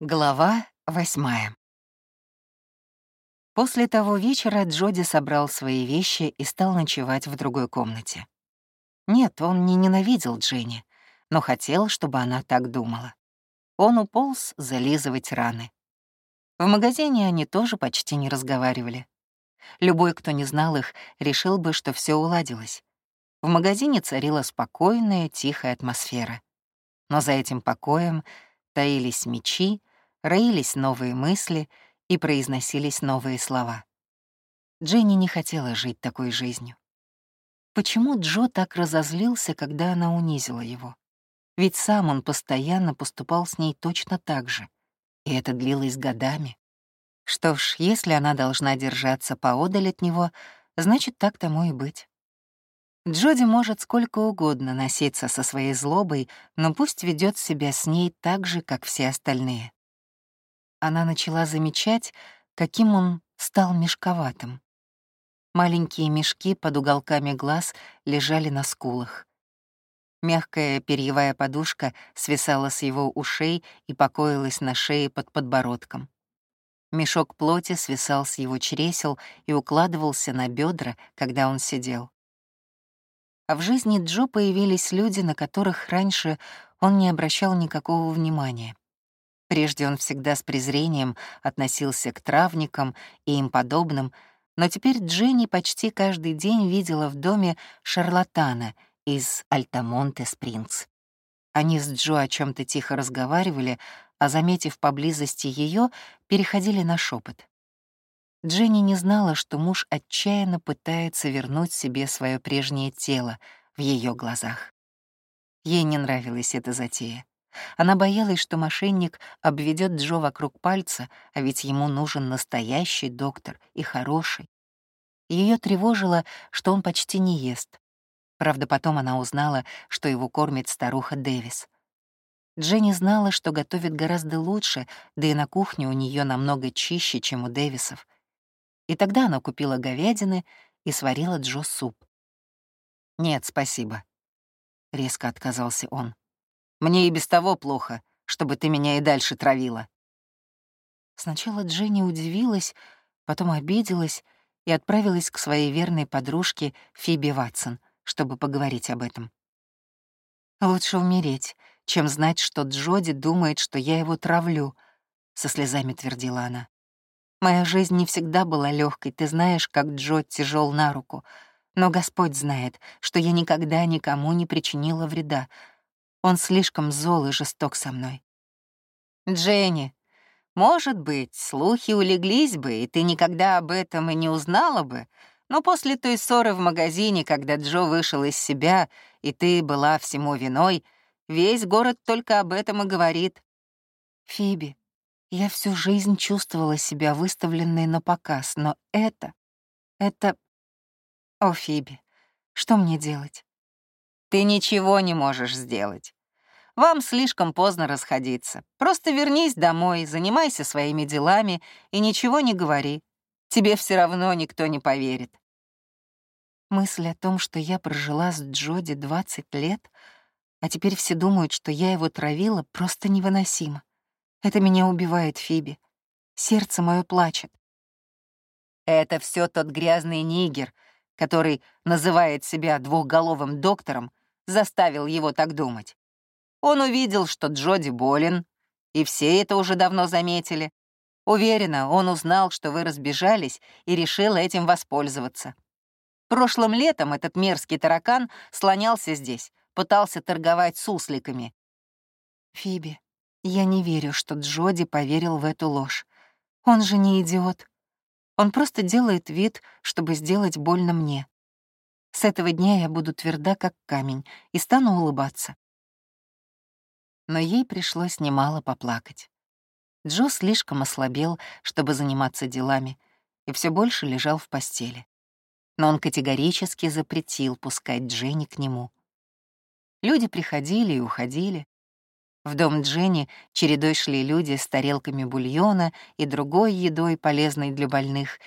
Глава восьмая. После того вечера Джоди собрал свои вещи и стал ночевать в другой комнате. Нет, он не ненавидел Дженни, но хотел, чтобы она так думала. Он уполз зализывать раны. В магазине они тоже почти не разговаривали. Любой, кто не знал их, решил бы, что все уладилось. В магазине царила спокойная, тихая атмосфера. Но за этим покоем таились мечи, роились новые мысли и произносились новые слова. Дженни не хотела жить такой жизнью. Почему Джо так разозлился, когда она унизила его? Ведь сам он постоянно поступал с ней точно так же, и это длилось годами. Что ж, если она должна держаться поодаль от него, значит, так тому и быть. Джоди может сколько угодно носиться со своей злобой, но пусть ведет себя с ней так же, как все остальные она начала замечать, каким он стал мешковатым. Маленькие мешки под уголками глаз лежали на скулах. Мягкая перьевая подушка свисала с его ушей и покоилась на шее под подбородком. Мешок плоти свисал с его чресел и укладывался на бедра, когда он сидел. А в жизни Джо появились люди, на которых раньше он не обращал никакого внимания. Прежде он всегда с презрением относился к травникам и им подобным, но теперь Дженни почти каждый день видела в доме шарлатана из Альтамонте-Спрингс. Они с Джо о чем то тихо разговаривали, а, заметив поблизости ее, переходили на шепот. Дженни не знала, что муж отчаянно пытается вернуть себе свое прежнее тело в ее глазах. Ей не нравилась эта затея. Она боялась, что мошенник обведет Джо вокруг пальца, а ведь ему нужен настоящий доктор и хороший. Ее тревожило, что он почти не ест. Правда, потом она узнала, что его кормит старуха Дэвис. Дженни знала, что готовит гораздо лучше, да и на кухне у нее намного чище, чем у Дэвисов. И тогда она купила говядины и сварила Джо суп. «Нет, спасибо», — резко отказался он. Мне и без того плохо, чтобы ты меня и дальше травила». Сначала Дженни удивилась, потом обиделась и отправилась к своей верной подружке Фиби Ватсон, чтобы поговорить об этом. «Лучше умереть, чем знать, что Джоди думает, что я его травлю», — со слезами твердила она. «Моя жизнь не всегда была легкой, ты знаешь, как Джо тяжел на руку, но Господь знает, что я никогда никому не причинила вреда, он слишком зол и жесток со мной. «Дженни, может быть, слухи улеглись бы, и ты никогда об этом и не узнала бы, но после той ссоры в магазине, когда Джо вышел из себя, и ты была всему виной, весь город только об этом и говорит». «Фиби, я всю жизнь чувствовала себя выставленной на показ, но это... это... О, Фиби, что мне делать?» «Ты ничего не можешь сделать. Вам слишком поздно расходиться. Просто вернись домой, занимайся своими делами и ничего не говори. Тебе все равно никто не поверит. Мысль о том, что я прожила с Джоди 20 лет, а теперь все думают, что я его травила, просто невыносимо. Это меня убивает, Фиби. Сердце мое плачет. Это все тот грязный нигер, который называет себя двухголовым доктором, заставил его так думать. Он увидел, что Джоди болен, и все это уже давно заметили. Уверена, он узнал, что вы разбежались, и решил этим воспользоваться. Прошлым летом этот мерзкий таракан слонялся здесь, пытался торговать сусликами. Фиби, я не верю, что Джоди поверил в эту ложь. Он же не идиот. Он просто делает вид, чтобы сделать больно мне. С этого дня я буду тверда, как камень, и стану улыбаться но ей пришлось немало поплакать. Джо слишком ослабел, чтобы заниматься делами, и все больше лежал в постели. Но он категорически запретил пускать Дженни к нему. Люди приходили и уходили. В дом Дженни чередой шли люди с тарелками бульона и другой едой, полезной для больных,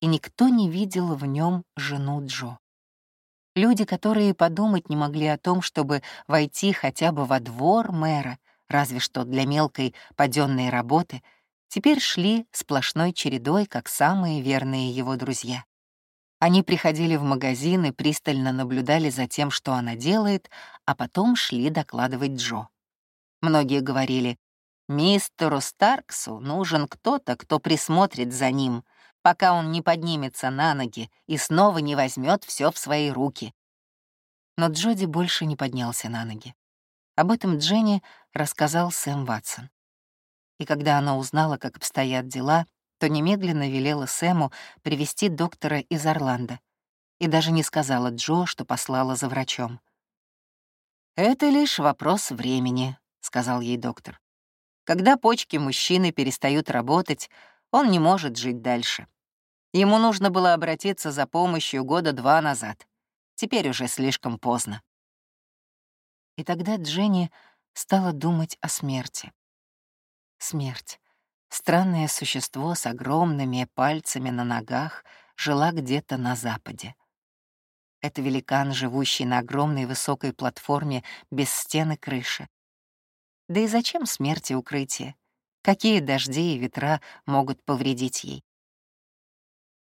и никто не видел в нем жену Джо. Люди, которые подумать не могли о том, чтобы войти хотя бы во двор мэра, разве что для мелкой паденной работы, теперь шли сплошной чередой, как самые верные его друзья. Они приходили в магазин и пристально наблюдали за тем, что она делает, а потом шли докладывать Джо. Многие говорили, «Мистеру Старксу нужен кто-то, кто присмотрит за ним, пока он не поднимется на ноги и снова не возьмет все в свои руки». Но Джоди больше не поднялся на ноги. Об этом Дженни рассказал Сэм Ватсон. И когда она узнала, как обстоят дела, то немедленно велела Сэму привести доктора из Орландо и даже не сказала Джо, что послала за врачом. «Это лишь вопрос времени», — сказал ей доктор. «Когда почки мужчины перестают работать, он не может жить дальше. Ему нужно было обратиться за помощью года два назад. Теперь уже слишком поздно». И тогда Дженни стала думать о смерти. Смерть. Странное существо с огромными пальцами на ногах жила где-то на западе. Это великан, живущий на огромной высокой платформе без стены крыши. Да и зачем смерти укрытие? Какие дожди и ветра могут повредить ей?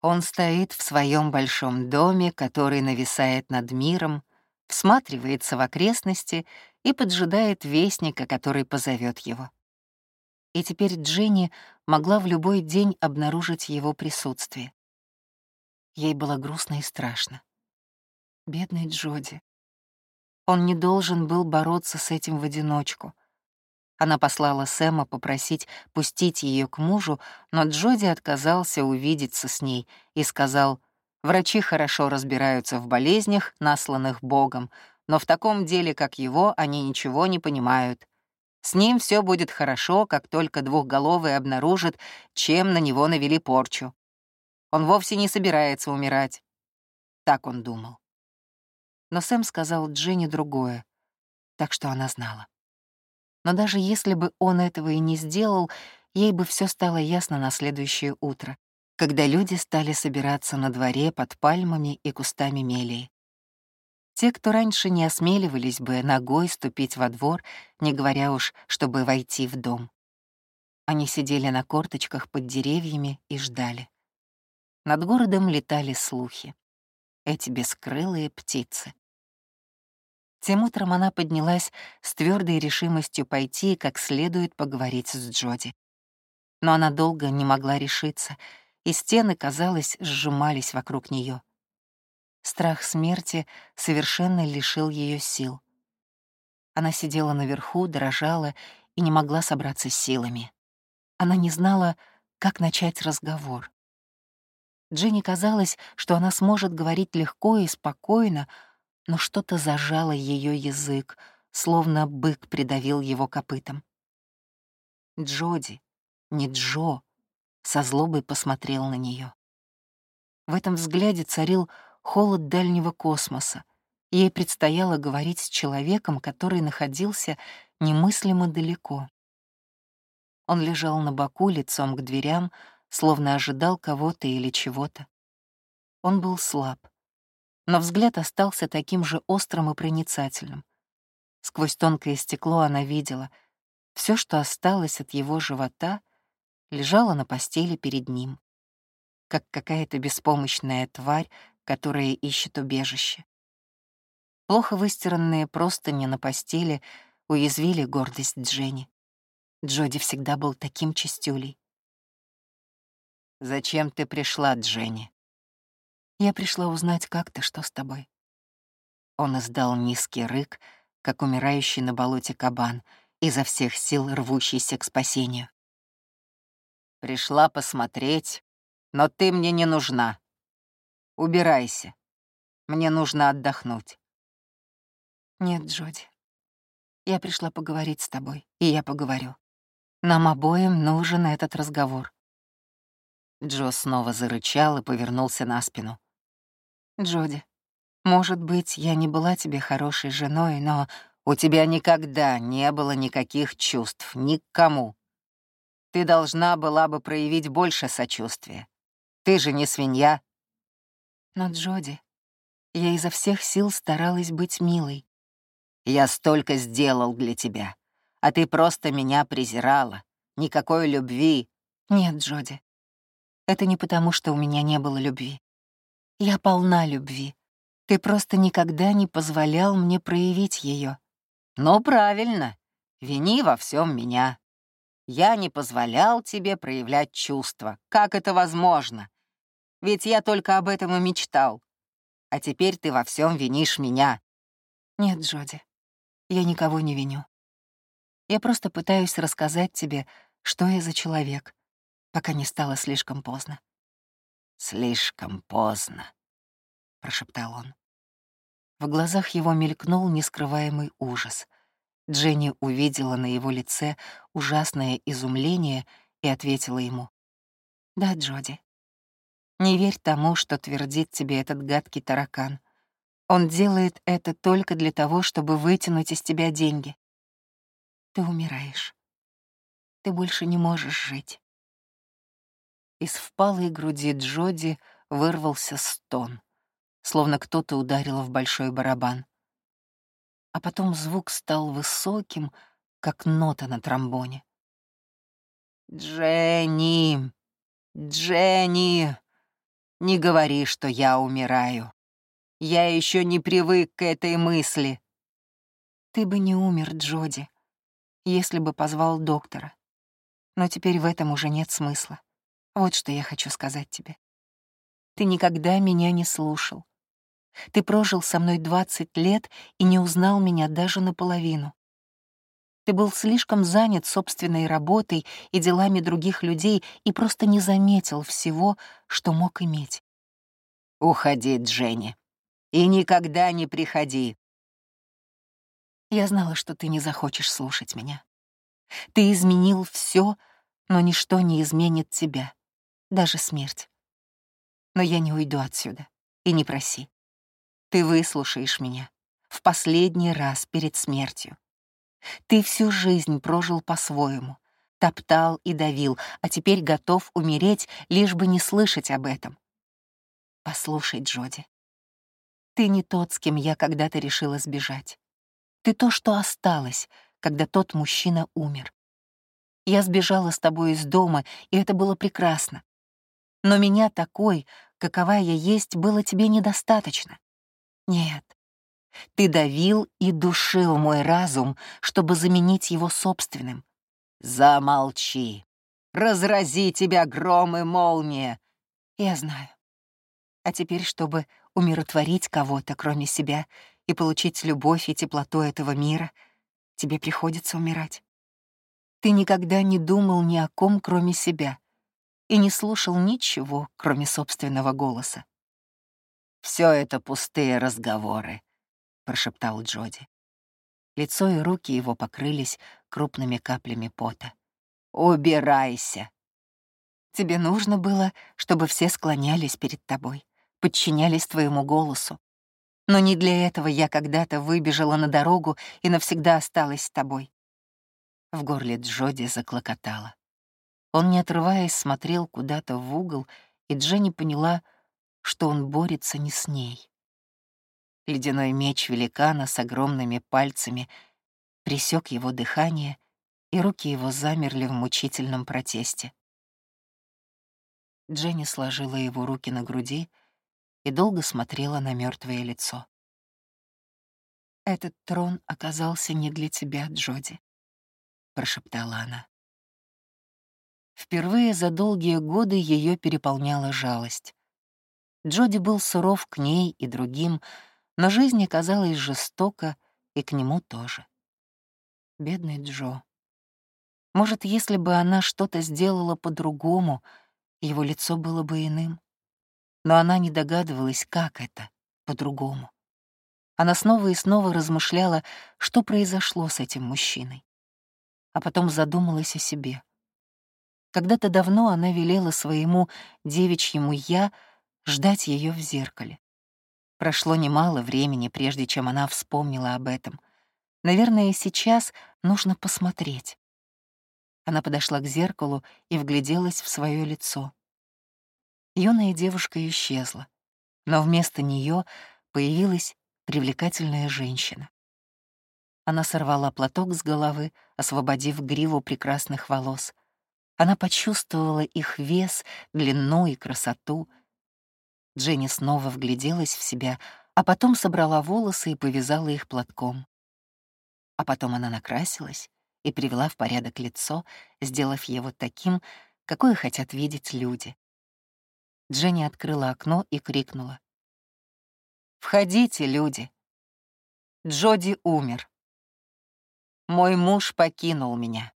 Он стоит в своем большом доме, который нависает над миром, всматривается в окрестности и поджидает вестника, который позовет его и теперь Дженни могла в любой день обнаружить его присутствие. Ей было грустно и страшно. Бедный Джоди. Он не должен был бороться с этим в одиночку. Она послала Сэма попросить пустить ее к мужу, но Джоди отказался увидеться с ней и сказал, «Врачи хорошо разбираются в болезнях, насланных Богом, но в таком деле, как его, они ничего не понимают. С ним все будет хорошо, как только двухголовый обнаружит, чем на него навели порчу. Он вовсе не собирается умирать. Так он думал. Но Сэм сказал Дженни другое, так что она знала. Но даже если бы он этого и не сделал, ей бы все стало ясно на следующее утро, когда люди стали собираться на дворе под пальмами и кустами мелии. Те, кто раньше не осмеливались бы ногой ступить во двор, не говоря уж, чтобы войти в дом. Они сидели на корточках под деревьями и ждали. Над городом летали слухи. Эти бескрылые птицы. Тем утром она поднялась с твердой решимостью пойти и как следует поговорить с Джоди. Но она долго не могла решиться, и стены, казалось, сжимались вокруг нее. Страх смерти совершенно лишил ее сил. Она сидела наверху, дрожала и не могла собраться с силами. Она не знала, как начать разговор. Дженни казалось, что она сможет говорить легко и спокойно, но что-то зажало ее язык, словно бык придавил его копытом. Джоди, не Джо, со злобой посмотрел на нее. В этом взгляде царил холод дальнего космоса. Ей предстояло говорить с человеком, который находился немыслимо далеко. Он лежал на боку лицом к дверям, словно ожидал кого-то или чего-то. Он был слаб, но взгляд остался таким же острым и проницательным. Сквозь тонкое стекло она видела, все, что осталось от его живота, лежало на постели перед ним, как какая-то беспомощная тварь, которая ищет убежище. Плохо выстиранные простыни на постели уязвили гордость Дженни. Джоди всегда был таким чистюлей. «Зачем ты пришла, Дженни?» «Я пришла узнать, как ты, что с тобой». Он издал низкий рык, как умирающий на болоте кабан, изо всех сил рвущийся к спасению. «Пришла посмотреть, но ты мне не нужна. Убирайся. Мне нужно отдохнуть. Нет, Джоди. Я пришла поговорить с тобой, и я поговорю. Нам обоим нужен этот разговор. Джо снова зарычал и повернулся на спину. Джоди, может быть, я не была тебе хорошей женой, но у тебя никогда не было никаких чувств, никому. Ты должна была бы проявить больше сочувствия. Ты же не свинья. Но, Джоди, я изо всех сил старалась быть милой. Я столько сделал для тебя. А ты просто меня презирала. Никакой любви. Нет, Джоди. Это не потому, что у меня не было любви. Я полна любви. Ты просто никогда не позволял мне проявить ее. Ну, правильно. Вини во всем меня. Я не позволял тебе проявлять чувства. Как это возможно? Ведь я только об этом и мечтал. А теперь ты во всем винишь меня. Нет, Джоди, я никого не виню. Я просто пытаюсь рассказать тебе, что я за человек, пока не стало слишком поздно. «Слишком поздно», — прошептал он. В глазах его мелькнул нескрываемый ужас. Дженни увидела на его лице ужасное изумление и ответила ему. «Да, Джоди, не верь тому, что твердит тебе этот гадкий таракан. Он делает это только для того, чтобы вытянуть из тебя деньги. Ты умираешь. Ты больше не можешь жить. Из впалой груди Джоди вырвался стон, словно кто-то ударил в большой барабан. А потом звук стал высоким, как нота на тромбоне. «Дженни! Дженни! Не говори, что я умираю. Я еще не привык к этой мысли». «Ты бы не умер, Джоди», если бы позвал доктора. Но теперь в этом уже нет смысла. Вот что я хочу сказать тебе. Ты никогда меня не слушал. Ты прожил со мной 20 лет и не узнал меня даже наполовину. Ты был слишком занят собственной работой и делами других людей и просто не заметил всего, что мог иметь. «Уходи, Дженни, и никогда не приходи. Я знала, что ты не захочешь слушать меня. Ты изменил все, но ничто не изменит тебя, даже смерть. Но я не уйду отсюда, и не проси. Ты выслушаешь меня в последний раз перед смертью. Ты всю жизнь прожил по-своему, топтал и давил, а теперь готов умереть, лишь бы не слышать об этом. Послушай, Джоди, ты не тот, с кем я когда-то решила сбежать. Ты то, что осталось, когда тот мужчина умер. Я сбежала с тобой из дома, и это было прекрасно. Но меня такой, какова я есть, было тебе недостаточно. Нет. Ты давил и душил мой разум, чтобы заменить его собственным. Замолчи. Разрази тебя гром и молния. Я знаю. А теперь, чтобы умиротворить кого-то, кроме себя, и получить любовь и теплоту этого мира, тебе приходится умирать. Ты никогда не думал ни о ком, кроме себя, и не слушал ничего, кроме собственного голоса. Все это пустые разговоры», — прошептал Джоди. Лицо и руки его покрылись крупными каплями пота. «Убирайся!» Тебе нужно было, чтобы все склонялись перед тобой, подчинялись твоему голосу, но не для этого я когда-то выбежала на дорогу и навсегда осталась с тобой. В горле Джоди заклокотало. Он, не отрываясь, смотрел куда-то в угол, и Дженни поняла, что он борется не с ней. Ледяной меч великана с огромными пальцами присек его дыхание, и руки его замерли в мучительном протесте. Дженни сложила его руки на груди и долго смотрела на мертвое лицо. «Этот трон оказался не для тебя, Джоди», — прошептала она. Впервые за долгие годы ее переполняла жалость. Джоди был суров к ней и другим, но жизнь оказалась жестока и к нему тоже. Бедный Джо. Может, если бы она что-то сделала по-другому, его лицо было бы иным но она не догадывалась, как это по-другому. Она снова и снова размышляла, что произошло с этим мужчиной. А потом задумалась о себе. Когда-то давно она велела своему девичьему «я» ждать ее в зеркале. Прошло немало времени, прежде чем она вспомнила об этом. Наверное, сейчас нужно посмотреть. Она подошла к зеркалу и вгляделась в свое лицо юная девушка исчезла, но вместо нее появилась привлекательная женщина. Она сорвала платок с головы, освободив гриву прекрасных волос. Она почувствовала их вес, длину и красоту. Дженни снова вгляделась в себя, а потом собрала волосы и повязала их платком. А потом она накрасилась и привела в порядок лицо, сделав его таким, какое хотят видеть люди. Дженни открыла окно и крикнула. «Входите, люди! Джоди умер. Мой муж покинул меня.